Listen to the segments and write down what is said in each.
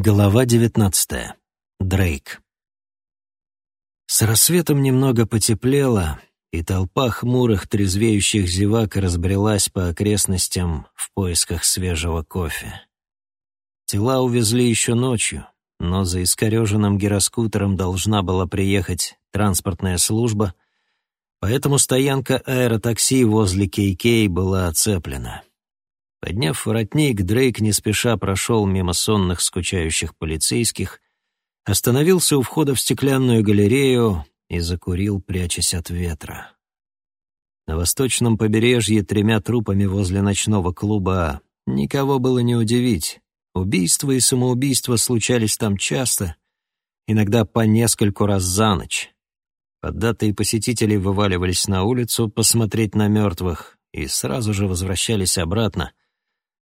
Глава девятнадцатая. Дрейк. С рассветом немного потеплело, и толпа хмурых, трезвеющих зевак разбрелась по окрестностям в поисках свежего кофе. Тела увезли еще ночью, но за искореженным гироскутером должна была приехать транспортная служба, поэтому стоянка аэротакси возле Кей-Кей была оцеплена. Подняв воротник, Дрейк не спеша прошел мимо сонных скучающих полицейских, остановился у входа в стеклянную галерею и закурил, прячась от ветра. На восточном побережье тремя трупами возле ночного клуба никого было не удивить. Убийства и самоубийства случались там часто, иногда по нескольку раз за ночь. Поддатые посетители вываливались на улицу посмотреть на мертвых и сразу же возвращались обратно,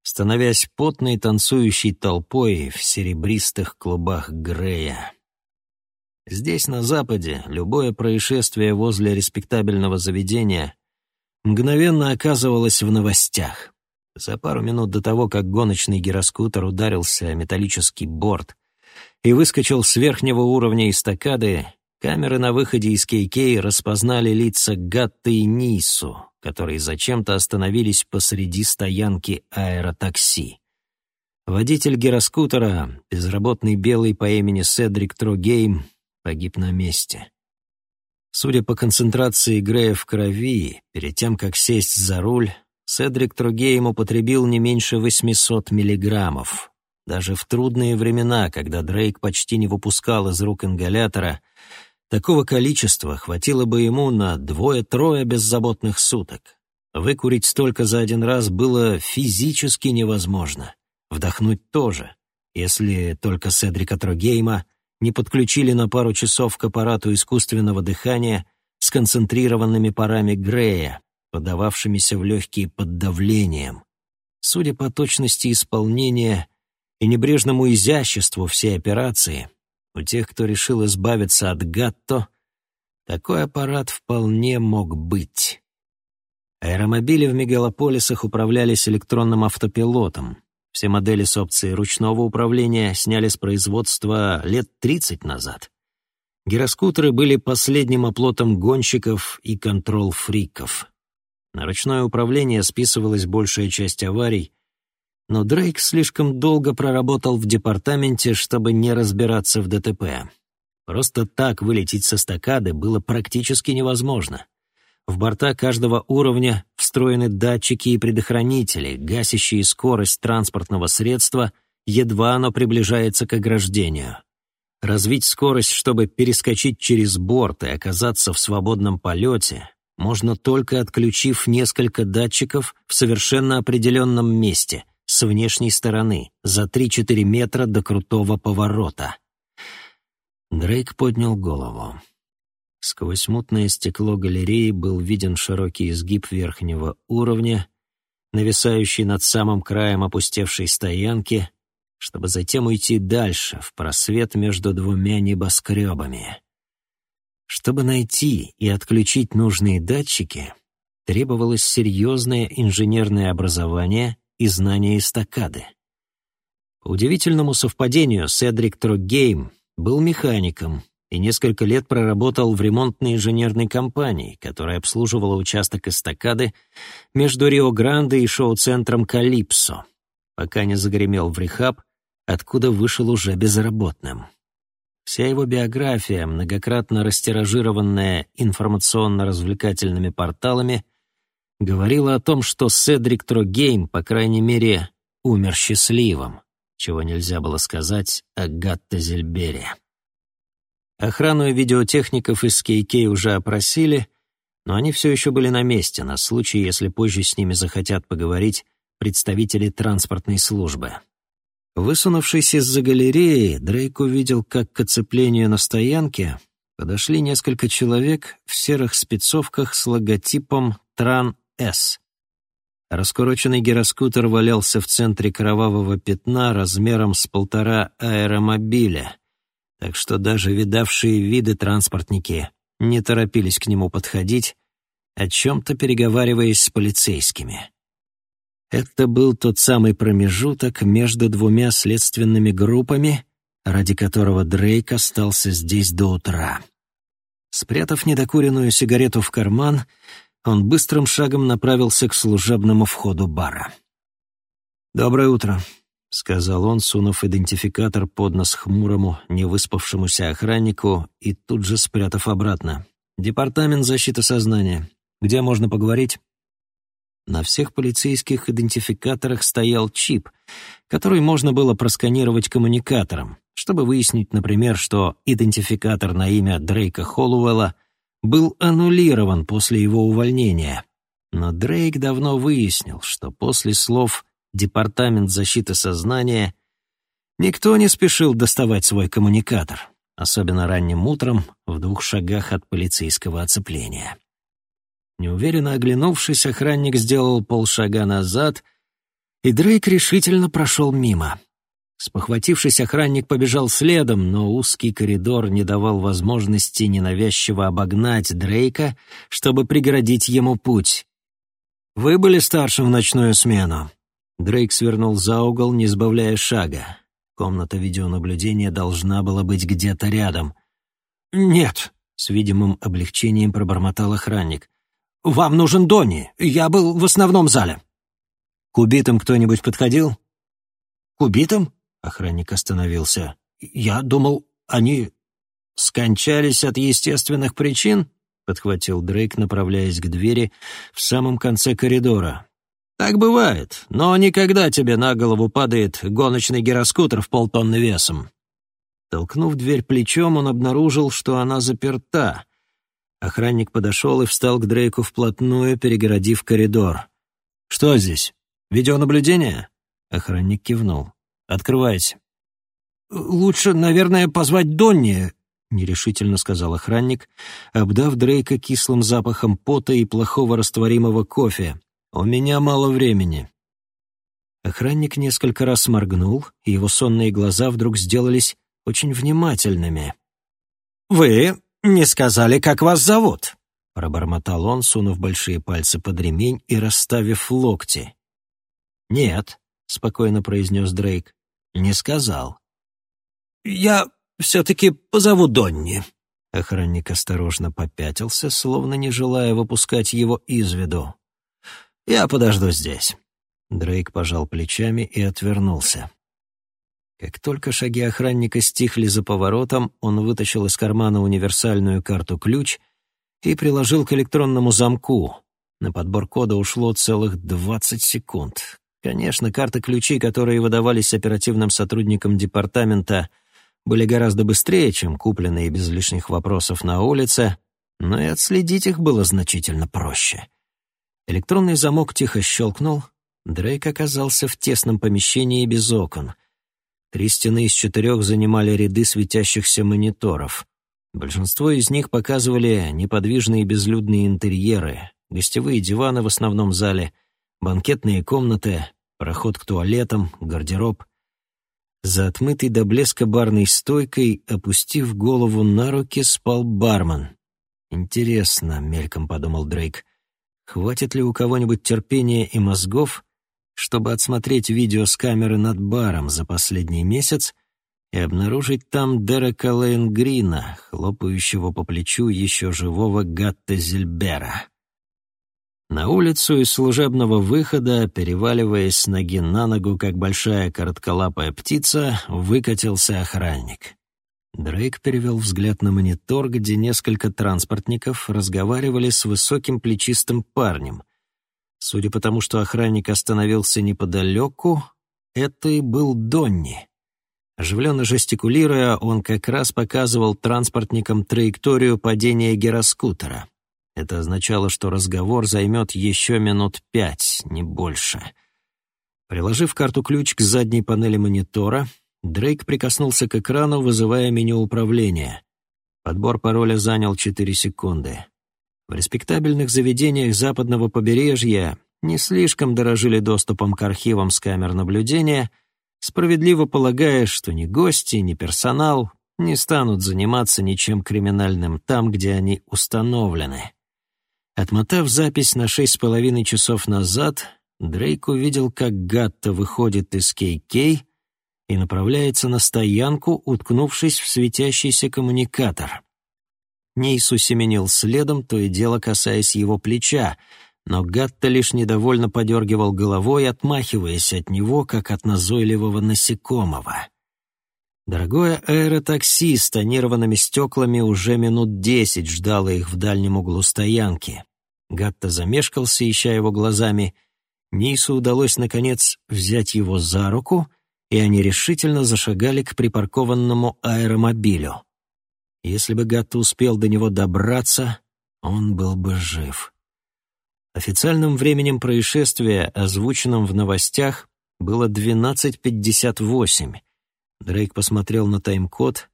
становясь потной танцующей толпой в серебристых клубах Грея. Здесь, на Западе, любое происшествие возле респектабельного заведения мгновенно оказывалось в новостях. За пару минут до того, как гоночный гироскутер ударился о металлический борт и выскочил с верхнего уровня эстакады, камеры на выходе из Кейкей распознали лица Гатты и Нису, которые зачем-то остановились посреди стоянки аэротакси. Водитель гироскутера, безработный белый по имени Седрик Трогейм, погиб на месте. Судя по концентрации Грея в крови, перед тем, как сесть за руль, Седрик Трогейм употребил не меньше 800 миллиграммов. Даже в трудные времена, когда Дрейк почти не выпускал из рук ингалятора — Такого количества хватило бы ему на двое-трое беззаботных суток. Выкурить столько за один раз было физически невозможно. Вдохнуть тоже, если только Седрика Трогейма не подключили на пару часов к аппарату искусственного дыхания с концентрированными парами Грея, подававшимися в легкие под давлением. Судя по точности исполнения и небрежному изяществу всей операции — у тех, кто решил избавиться от гатто, такой аппарат вполне мог быть. Аэромобили в мегалополисах управлялись электронным автопилотом. Все модели с опцией ручного управления сняли с производства лет 30 назад. Гироскутеры были последним оплотом гонщиков и контрол-фриков. На ручное управление списывалась большая часть аварий, но Дрейк слишком долго проработал в департаменте, чтобы не разбираться в ДТП. Просто так вылететь со стакады было практически невозможно. В борта каждого уровня встроены датчики и предохранители, гасящие скорость транспортного средства, едва оно приближается к ограждению. Развить скорость, чтобы перескочить через борт и оказаться в свободном полете, можно только отключив несколько датчиков в совершенно определенном месте — с внешней стороны, за 3-4 метра до крутого поворота. Дрейк поднял голову. Сквозь мутное стекло галереи был виден широкий изгиб верхнего уровня, нависающий над самым краем опустевшей стоянки, чтобы затем уйти дальше, в просвет между двумя небоскребами. Чтобы найти и отключить нужные датчики, требовалось серьезное инженерное образование и знания эстакады. По удивительному совпадению, Седрик Троггейм был механиком и несколько лет проработал в ремонтной инженерной компании, которая обслуживала участок эстакады между Рио-Гранде и шоу-центром «Калипсо», пока не загремел в рехаб, откуда вышел уже безработным. Вся его биография, многократно растиражированная информационно-развлекательными порталами — говорила о том, что Седрик Трогейм, по крайней мере, умер счастливым, чего нельзя было сказать о Гатте Зельбере. Охрану и видеотехников из Кейкей уже опросили, но они все еще были на месте, на случай, если позже с ними захотят поговорить представители транспортной службы. Высунувшись из-за галереи, Дрейк увидел, как к оцеплению на стоянке подошли несколько человек в серых спецовках с логотипом «Тран с. Раскуроченный гироскутер валялся в центре кровавого пятна размером с полтора аэромобиля, так что даже видавшие виды транспортники не торопились к нему подходить, о чем-то переговариваясь с полицейскими. Это был тот самый промежуток между двумя следственными группами, ради которого Дрейк остался здесь до утра. Спрятав недокуренную сигарету в карман, он быстрым шагом направился к служебному входу бара. «Доброе утро», — сказал он, сунув идентификатор под нос хмурому, невыспавшемуся охраннику и тут же спрятав обратно. «Департамент защиты сознания. Где можно поговорить?» На всех полицейских идентификаторах стоял чип, который можно было просканировать коммуникатором, чтобы выяснить, например, что идентификатор на имя Дрейка Холлуэлла был аннулирован после его увольнения. Но Дрейк давно выяснил, что после слов «Департамент защиты сознания» никто не спешил доставать свой коммуникатор, особенно ранним утром в двух шагах от полицейского оцепления. Неуверенно оглянувшись, охранник сделал полшага назад, и Дрейк решительно прошел мимо. Спохватившись, охранник побежал следом, но узкий коридор не давал возможности ненавязчиво обогнать Дрейка, чтобы преградить ему путь. «Вы были старшим в ночную смену?» Дрейк свернул за угол, не сбавляя шага. Комната видеонаблюдения должна была быть где-то рядом. «Нет», — с видимым облегчением пробормотал охранник. «Вам нужен Донни. Я был в основном зале». «К убитым кто-нибудь подходил?» «К убитым?» — охранник остановился. «Я думал, они скончались от естественных причин?» — подхватил Дрейк, направляясь к двери в самом конце коридора. «Так бывает, но никогда тебе на голову падает гоночный гироскутер в полтонны весом». Толкнув дверь плечом, он обнаружил, что она заперта — Охранник подошел и встал к Дрейку вплотную, перегородив коридор. «Что здесь? Видеонаблюдение?» Охранник кивнул. «Открывайте». «Лучше, наверное, позвать Донни», — нерешительно сказал охранник, обдав Дрейка кислым запахом пота и плохого растворимого кофе. «У меня мало времени». Охранник несколько раз моргнул, и его сонные глаза вдруг сделались очень внимательными. «Вы «Не сказали, как вас зовут?» — пробормотал он, сунув большие пальцы под ремень и расставив локти. «Нет», — спокойно произнес Дрейк, — «не сказал». «Я все-таки позову Донни». Охранник осторожно попятился, словно не желая выпускать его из виду. «Я подожду здесь». Дрейк пожал плечами и отвернулся. Как только шаги охранника стихли за поворотом, он вытащил из кармана универсальную карту-ключ и приложил к электронному замку. На подбор кода ушло целых 20 секунд. Конечно, карты-ключи, которые выдавались оперативным сотрудникам департамента, были гораздо быстрее, чем купленные без лишних вопросов на улице, но и отследить их было значительно проще. Электронный замок тихо щелкнул. Дрейк оказался в тесном помещении без окон — Три стены из четырех занимали ряды светящихся мониторов. Большинство из них показывали неподвижные безлюдные интерьеры, гостевые диваны в основном зале, банкетные комнаты, проход к туалетам, гардероб. За отмытой до блеска барной стойкой, опустив голову на руки, спал бармен. «Интересно», — мельком подумал Дрейк, — «хватит ли у кого-нибудь терпения и мозгов, чтобы отсмотреть видео с камеры над баром за последний месяц и обнаружить там Дерека Лейнгрина, хлопающего по плечу еще живого Гатта Зельбера. На улицу из служебного выхода, переваливаясь с ноги на ногу, как большая коротколапая птица, выкатился охранник. Дрейк перевел взгляд на монитор, где несколько транспортников разговаривали с высоким плечистым парнем — Судя по тому, что охранник остановился неподалеку, это и был Донни. Оживленно жестикулируя, он как раз показывал транспортникам траекторию падения гироскутера. Это означало, что разговор займет еще минут пять, не больше. Приложив карту-ключ к задней панели монитора, Дрейк прикоснулся к экрану, вызывая меню управления. Подбор пароля занял 4 секунды. В респектабельных заведениях западного побережья не слишком дорожили доступом к архивам с камер наблюдения, справедливо полагая, что ни гости, ни персонал не станут заниматься ничем криминальным там, где они установлены. Отмотав запись на шесть с половиной часов назад, Дрейк увидел, как Гатта выходит из Кей-Кей и направляется на стоянку, уткнувшись в светящийся коммуникатор. Нейсу семенил следом, то и дело касаясь его плеча, но Гатта лишь недовольно подергивал головой, отмахиваясь от него, как от назойливого насекомого. Дорогое аэротакси с тонированными стеклами уже минут десять ждало их в дальнем углу стоянки. Гатта замешкался, ища его глазами. Нейсу удалось, наконец, взять его за руку, и они решительно зашагали к припаркованному аэромобилю. Если бы Гатта успел до него добраться, он был бы жив. Официальным временем происшествия, озвученным в новостях, было 12.58. Дрейк посмотрел на тайм-код.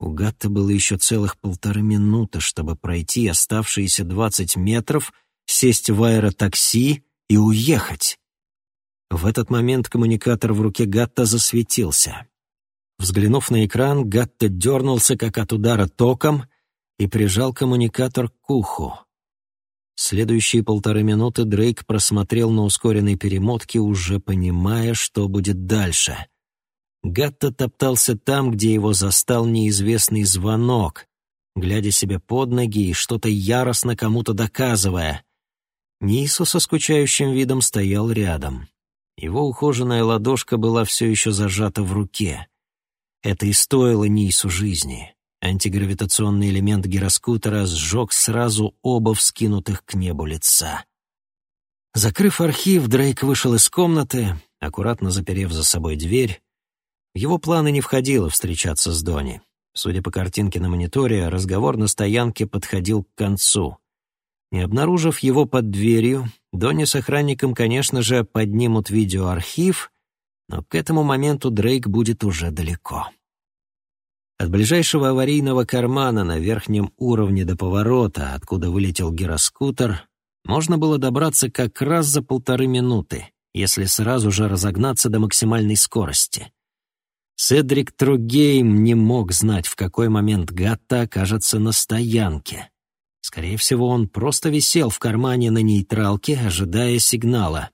У Гатта было еще целых полторы минуты, чтобы пройти оставшиеся 20 метров, сесть в аэротакси и уехать. В этот момент коммуникатор в руке Гатта засветился. Взглянув на экран, Гатта дернулся, как от удара током, и прижал коммуникатор к уху. Следующие полторы минуты Дрейк просмотрел на ускоренной перемотке, уже понимая, что будет дальше. Гатта топтался там, где его застал неизвестный звонок, глядя себе под ноги и что-то яростно кому-то доказывая. Нису со скучающим видом стоял рядом. Его ухоженная ладошка была все еще зажата в руке. Это и стоило Нису жизни. Антигравитационный элемент гироскутера сжег сразу оба вскинутых к небу лица. Закрыв архив, Дрейк вышел из комнаты, аккуратно заперев за собой дверь. Его планы не входило встречаться с Дони. Судя по картинке на мониторе, разговор на стоянке подходил к концу. Не обнаружив его под дверью, Дони с охранником, конечно же, поднимут видеоархив, но к этому моменту Дрейк будет уже далеко. От ближайшего аварийного кармана на верхнем уровне до поворота, откуда вылетел гироскутер, можно было добраться как раз за полторы минуты, если сразу же разогнаться до максимальной скорости. Седрик Тругейм не мог знать, в какой момент Гатта окажется на стоянке. Скорее всего, он просто висел в кармане на нейтралке, ожидая сигнала.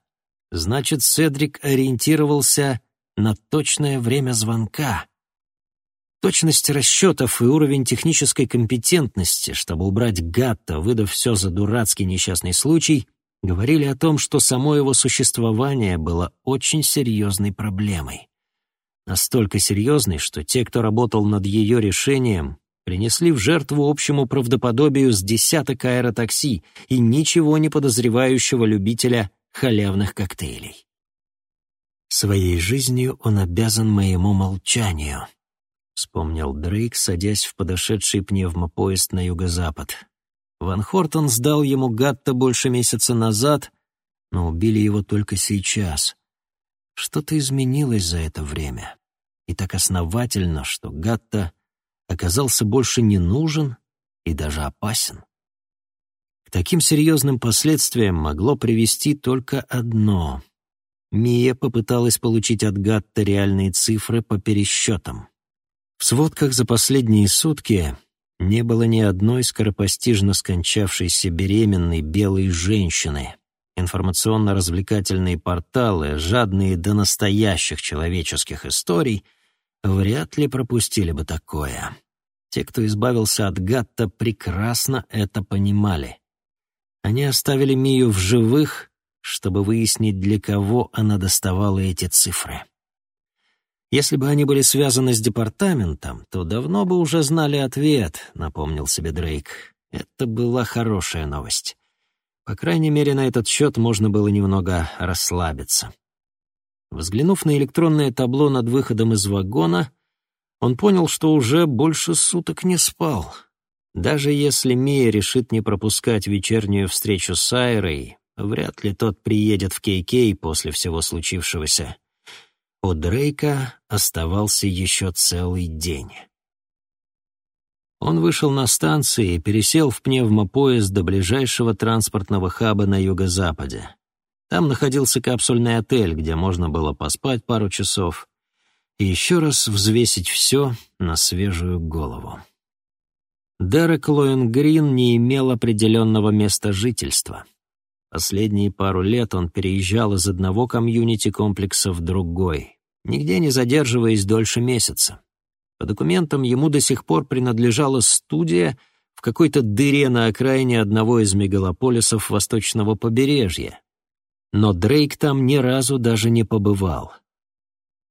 Значит, Седрик ориентировался на точное время звонка. Точность расчетов и уровень технической компетентности, чтобы убрать Гатта, выдав все за дурацкий несчастный случай, говорили о том, что само его существование было очень серьезной проблемой. Настолько серьезной, что те, кто работал над ее решением, принесли в жертву общему правдоподобию с десяток аэротакси и ничего не подозревающего любителя халявных коктейлей. Своей жизнью он обязан моему молчанию — вспомнил Дрейк, садясь в подошедший пневмопоезд на юго-запад. Ван Хортон сдал ему Гатта больше месяца назад, но убили его только сейчас. Что-то изменилось за это время. И так основательно, что Гатта оказался больше не нужен и даже опасен. К таким серьезным последствиям могло привести только одно. Мия попыталась получить от Гатта реальные цифры по пересчетам. В сводках за последние сутки не было ни одной скоропостижно скончавшейся беременной белой женщины. Информационно-развлекательные порталы, жадные до настоящих человеческих историй, вряд ли пропустили бы такое. Те, кто избавился от Гатта, прекрасно это понимали. Они оставили Мию в живых, чтобы выяснить, для кого она доставала эти цифры. Если бы они были связаны с департаментом, то давно бы уже знали ответ, напомнил себе Дрейк. Это была хорошая новость. По крайней мере, на этот счет можно было немного расслабиться. Взглянув на электронное табло над выходом из вагона, он понял, что уже больше суток не спал. Даже если Мия решит не пропускать вечернюю встречу с Айрой, вряд ли тот приедет в Кей-Кей после всего случившегося. У Дрейка оставался еще целый день. Он вышел на станции и пересел в пневмопоезд до ближайшего транспортного хаба на юго-западе. Там находился капсульный отель, где можно было поспать пару часов и еще раз взвесить все на свежую голову. Дерек Лоенгрин не имел определенного места жительства. Последние пару лет он переезжал из одного комьюнити-комплекса в другой, нигде не задерживаясь дольше месяца. По документам ему до сих пор принадлежала студия в какой-то дыре на окраине одного из мегалополисов восточного побережья. Но Дрейк там ни разу даже не побывал.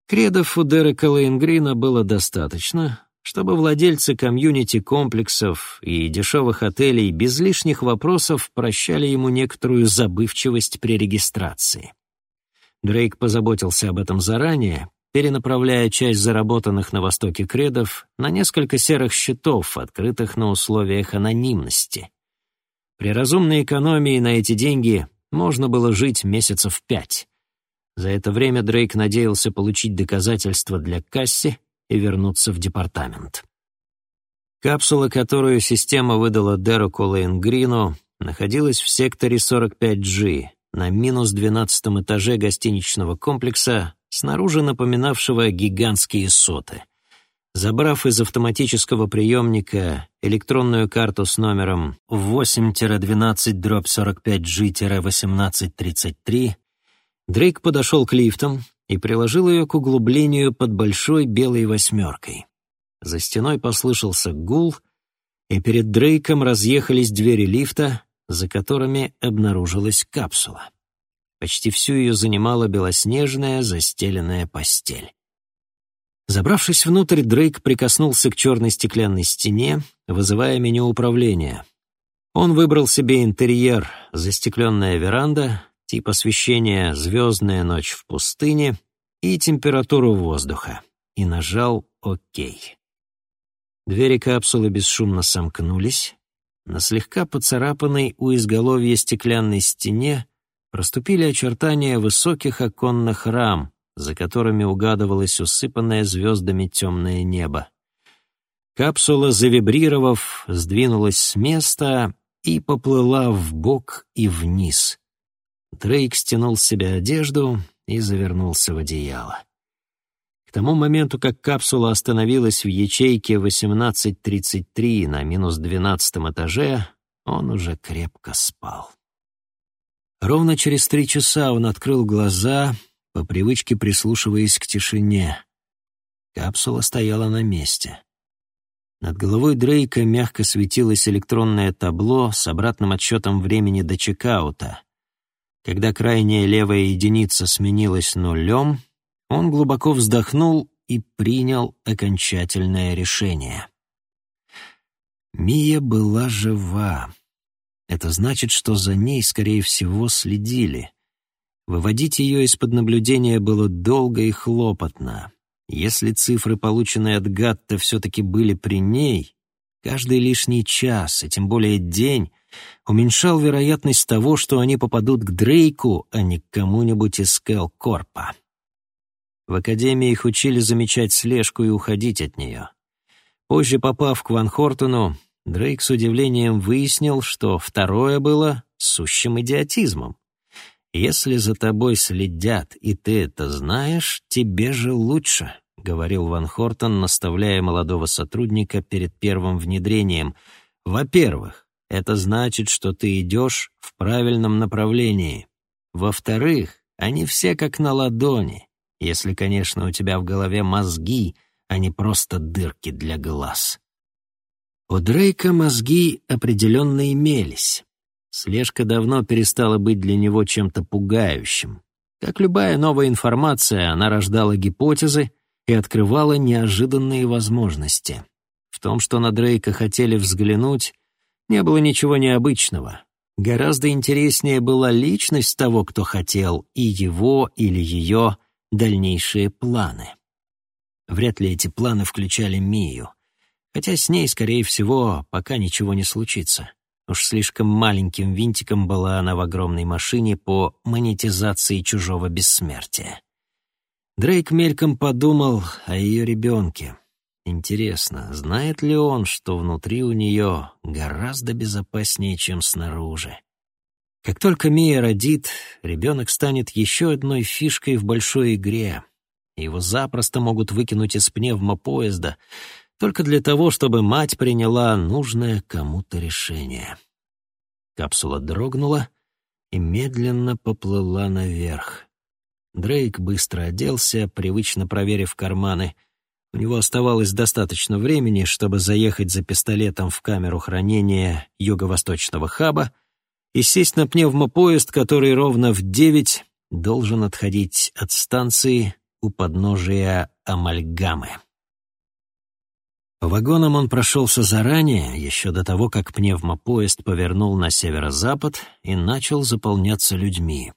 Кредов у Дерека Лейнгрина было достаточно, чтобы владельцы комьюнити-комплексов и дешевых отелей без лишних вопросов прощали ему некоторую забывчивость при регистрации. Дрейк позаботился об этом заранее, перенаправляя часть заработанных на Востоке кредов на несколько серых счетов, открытых на условиях анонимности. При разумной экономии на эти деньги можно было жить месяцев пять. За это время Дрейк надеялся получить доказательства для Касси и вернуться в департамент. Капсула, которую система выдала Дереку Лейнгрину, находилась в секторе 45G, на минус 12 этаже гостиничного комплекса, снаружи напоминавшего гигантские соты. Забрав из автоматического приемника электронную карту с номером 8-12-45G-1833, Дрейк подошел к лифтам, и приложил ее к углублению под большой белой восьмеркой. За стеной послышался гул, и перед Дрейком разъехались двери лифта, за которыми обнаружилась капсула. Почти всю ее занимала белоснежная застеленная постель. Забравшись внутрь, Дрейк прикоснулся к черной стеклянной стене, вызывая меню управления. Он выбрал себе интерьер, застекленная веранда, тип освещения «Звездная ночь в пустыне» и температуру воздуха, и нажал «Ок». Двери капсулы бесшумно сомкнулись. На слегка поцарапанной у изголовья стеклянной стене проступили очертания высоких оконных рам, за которыми угадывалось усыпанное звездами темное небо. Капсула, завибрировав, сдвинулась с места и поплыла в бок и вниз. Дрейк стянул с себя одежду и завернулся в одеяло. К тому моменту, как капсула остановилась в ячейке 1833 на минус 12 этаже, он уже крепко спал. Ровно через три часа он открыл глаза, по привычке прислушиваясь к тишине. Капсула стояла на месте. Над головой Дрейка мягко светилось электронное табло с обратным отсчетом времени до чекаута. Когда крайняя левая единица сменилась нулем, он глубоко вздохнул и принял окончательное решение. Мия была жива. Это значит, что за ней, скорее всего, следили. Выводить ее из-под наблюдения было долго и хлопотно. Если цифры, полученные от Гатта, все-таки были при ней, каждый лишний час, и тем более день, уменьшал вероятность того, что они попадут к Дрейку, а не к кому-нибудь из Келкорпа. В академии их учили замечать слежку и уходить от нее. Позже, попав к Ван Хортону, Дрейк с удивлением выяснил, что второе было сущим идиотизмом. «Если за тобой следят, и ты это знаешь, тебе же лучше», — говорил Ван Хортон, наставляя молодого сотрудника перед первым внедрением. «Во-первых, это значит, что ты идешь в правильном направлении. Во-вторых, они все как на ладони, если, конечно, у тебя в голове мозги, а не просто дырки для глаз. У Дрейка мозги определенно имелись. Слежка давно перестала быть для него чем-то пугающим. Как любая новая информация, она рождала гипотезы и открывала неожиданные возможности. В том, что на Дрейка хотели взглянуть, не было ничего необычного. Гораздо интереснее была личность того, кто хотел, и его или ее дальнейшие планы. Вряд ли эти планы включали Мию. Хотя с ней, скорее всего, пока ничего не случится. Уж слишком маленьким винтиком была она в огромной машине по монетизации чужого бессмертия. Дрейк мельком подумал о ее ребенке. Интересно, знает ли он, что внутри у нее гораздо безопаснее, чем снаружи? Как только Мия родит, ребенок станет еще одной фишкой в большой игре. Его запросто могут выкинуть из пневмопоезда только для того, чтобы мать приняла нужное кому-то решение. Капсула дрогнула и медленно поплыла наверх. Дрейк быстро оделся, привычно проверив карманы. У него оставалось достаточно времени, чтобы заехать за пистолетом в камеру хранения юго-восточного хаба и сесть на пневмопоезд, который ровно в девять должен отходить от станции у подножия амальгамы. По вагонам он прошелся заранее, еще до того, как пневмопоезд повернул на северо-запад и начал заполняться людьми.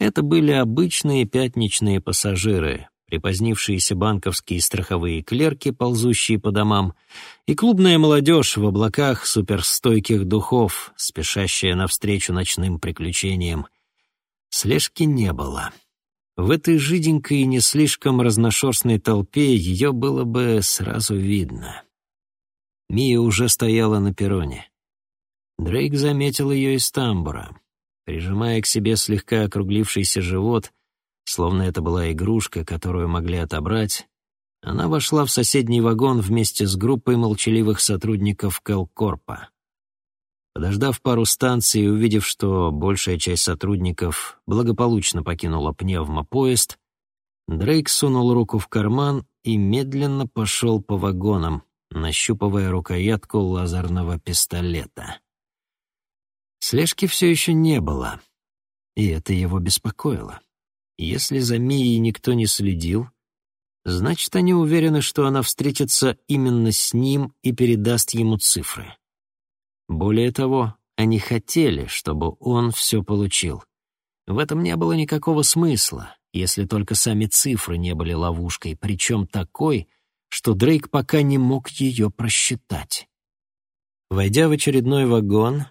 Это были обычные пятничные пассажиры, припозднившиеся банковские страховые клерки, ползущие по домам, и клубная молодежь в облаках суперстойких духов, спешащая навстречу ночным приключениям. Слежки не было. В этой жиденькой и не слишком разношерстной толпе ее было бы сразу видно. Мия уже стояла на перроне. Дрейк заметил ее из тамбура. Прижимая к себе слегка округлившийся живот, словно это была игрушка, которую могли отобрать, она вошла в соседний вагон вместе с группой молчаливых сотрудников Келкорпа. Подождав пару станций и увидев, что большая часть сотрудников благополучно покинула пневмопоезд, Дрейк сунул руку в карман и медленно пошел по вагонам, нащупывая рукоятку лазерного пистолета. Слежки все еще не было, и это его беспокоило. Если за Мией никто не следил, значит, они уверены, что она встретится именно с ним и передаст ему цифры. Более того, они хотели, чтобы он все получил. В этом не было никакого смысла, если только сами цифры не были ловушкой, причем такой, что Дрейк пока не мог ее просчитать. Войдя в очередной вагон,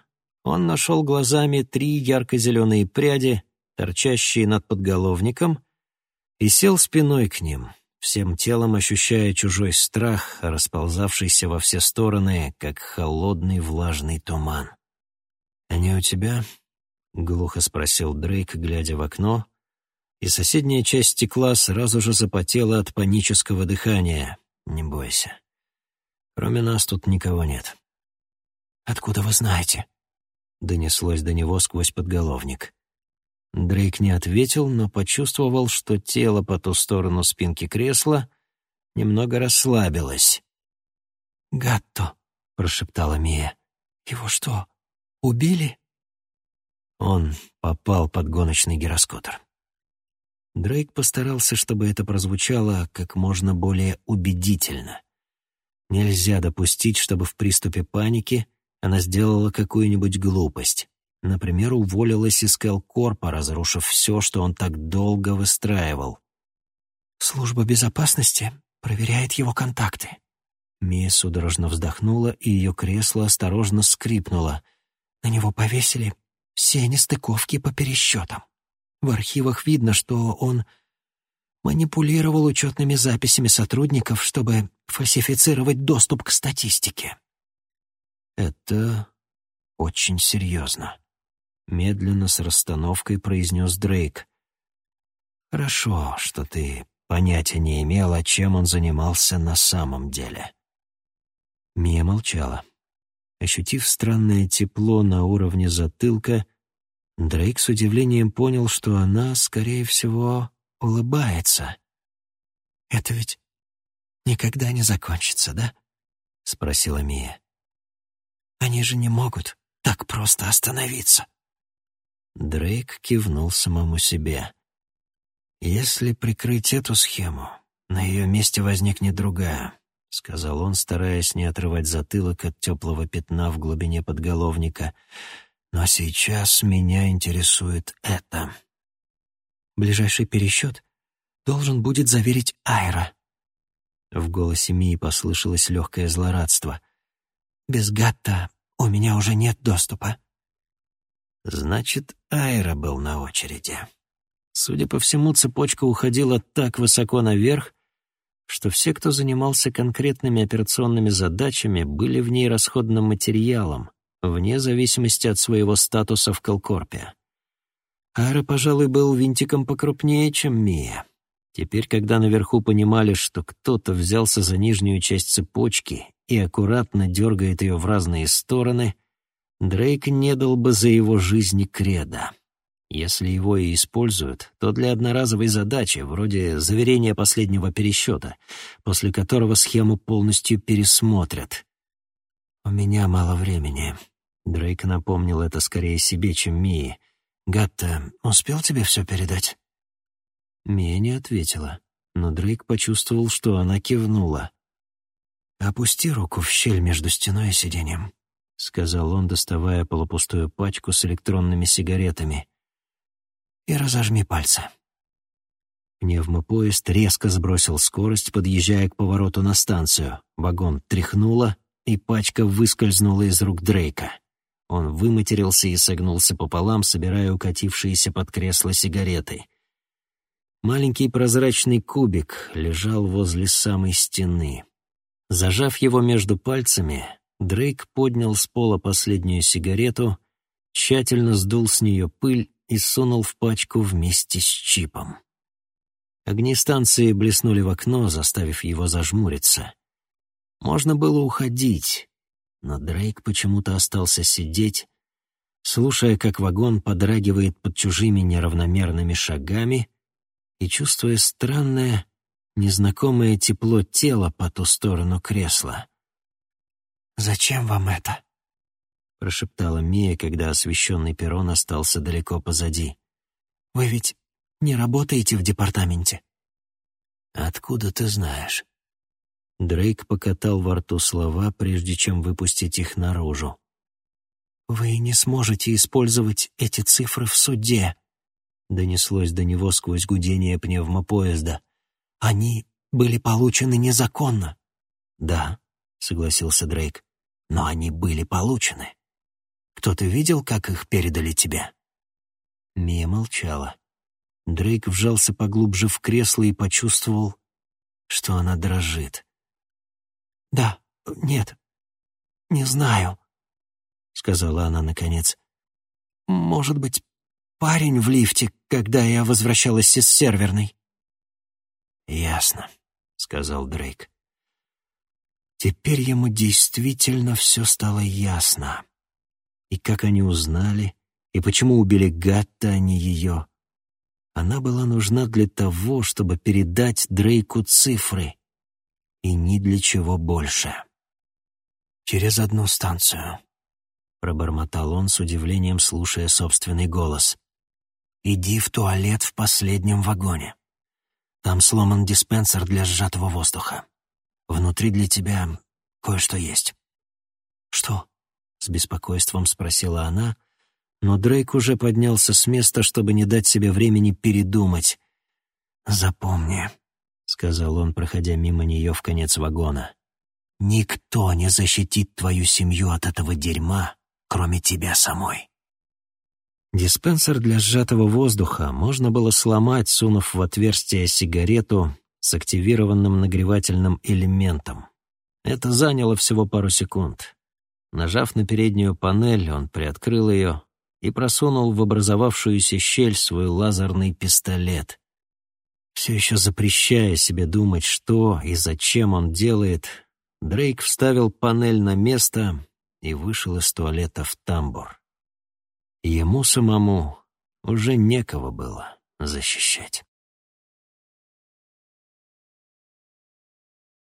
он нашел глазами три ярко-зеленые пряди, торчащие над подголовником, и сел спиной к ним — всем телом ощущая чужой страх, расползавшийся во все стороны, как холодный влажный туман. «Они у тебя?» — глухо спросил Дрейк, глядя в окно, и соседняя часть стекла сразу же запотела от панического дыхания. «Не бойся. Кроме нас тут никого нет». «Откуда вы знаете?» — донеслось до него сквозь подголовник. Дрейк не ответил, но почувствовал, что тело по ту сторону спинки кресла немного расслабилось. «Гатто», — прошептала Мия. «Его что, убили?» Он попал под гоночный гироскутер. Дрейк постарался, чтобы это прозвучало как можно более убедительно. Нельзя допустить, чтобы в приступе паники она сделала какую-нибудь глупость. Например, уволилась из Келкорпа, разрушив все, что он так долго выстраивал. «Служба безопасности проверяет его контакты». Мия судорожно вздохнула, и ее кресло осторожно скрипнуло. На него повесили все нестыковки по пересчетам. В архивах видно, что он манипулировал учетными записями сотрудников, чтобы фальсифицировать доступ к статистике. Это очень серьезно медленно с расстановкой произнес Дрейк. «Хорошо, что ты понятия не имела, чем он занимался на самом деле». Мия молчала. Ощутив странное тепло на уровне затылка, Дрейк с удивлением понял, что она, скорее всего, улыбается. «Это ведь никогда не закончится, да?» — спросила Мия. «Они же не могут так просто остановиться». Дрейк кивнул самому себе. «Если прикрыть эту схему, на ее месте возникнет другая», — сказал он, стараясь не отрывать затылок от теплого пятна в глубине подголовника. «Но сейчас меня интересует это». «Ближайший пересчет должен будет заверить Айра». В голосе Мии послышалось легкое злорадство. «Без Гатта у меня уже нет доступа». Значит, Айра был на очереди. Судя по всему, цепочка уходила так высоко наверх, что все, кто занимался конкретными операционными задачами, были в ней расходным материалом, вне зависимости от своего статуса в Колкорпе. Айра, пожалуй, был винтиком покрупнее, чем Мия. Теперь, когда наверху понимали, что кто-то взялся за нижнюю часть цепочки и аккуратно дергает ее в разные стороны — Дрейк не дал бы за его жизнь креда. Если его и используют, то для одноразовой задачи, вроде заверения последнего пересчета, после которого схему полностью пересмотрят. «У меня мало времени», — Дрейк напомнил это скорее себе, чем Мии. «Гатта, успел тебе все передать?» Мия не ответила, но Дрейк почувствовал, что она кивнула. «Опусти руку в щель между стеной и сиденьем», — сказал он, доставая полупустую пачку с электронными сигаретами и разожми пальцы». Пневмопоезд резко сбросил скорость, подъезжая к повороту на станцию. Вагон тряхнуло, и пачка выскользнула из рук Дрейка. Он выматерился и согнулся пополам, собирая укатившиеся под кресло сигареты. Маленький прозрачный кубик лежал возле самой стены. Зажав его между пальцами, Дрейк поднял с пола последнюю сигарету, тщательно сдул с нее пыль и сунул в пачку вместе с чипом. Огни станции блеснули в окно, заставив его зажмуриться. Можно было уходить, но Дрейк почему-то остался сидеть, слушая, как вагон подрагивает под чужими неравномерными шагами и чувствуя странное, незнакомое тепло тела по ту сторону кресла. «Зачем вам это?» прошептала Мия, когда освещенный перрон остался далеко позади. «Вы ведь не работаете в департаменте?» «Откуда ты знаешь?» Дрейк покатал во рту слова, прежде чем выпустить их наружу. «Вы не сможете использовать эти цифры в суде», — донеслось до него сквозь гудение пневмопоезда. «Они были получены незаконно». «Да», — согласился Дрейк, — «но они были получены». Кто-то видел, как их передали тебе?» Мия молчала. Дрейк вжался поглубже в кресло и почувствовал, что она дрожит. «Да, нет, не знаю», — сказала она наконец. «Может быть, парень в лифте, когда я возвращалась из серверной?» «Ясно», — сказал Дрейк. Теперь ему действительно все стало ясно. И как они узнали, и почему убили Гатта, а не ее. Она была нужна для того, чтобы передать Дрейку цифры, и ни для чего больше. «Через одну станцию», — пробормотал он с удивлением, слушая собственный голос. «Иди в туалет в последнем вагоне. Там сломан диспенсер для сжатого воздуха. Внутри для тебя кое-что есть». «Что?» — с беспокойством спросила она, но Дрейк уже поднялся с места, чтобы не дать себе времени передумать. «Запомни», — сказал он, проходя мимо нее в конец вагона, — «никто не защитит твою семью от этого дерьма, кроме тебя самой». Диспенсер для сжатого воздуха можно было сломать, сунув в отверстие сигарету с активированным нагревательным элементом. Это заняло всего пару секунд. Нажав на переднюю панель, он приоткрыл ее и просунул в образовавшуюся щель свой лазерный пистолет. Все еще запрещая себе думать, что и зачем он делает, Дрейк вставил панель на место и вышел из туалета в тамбур. Ему самому уже некого было защищать.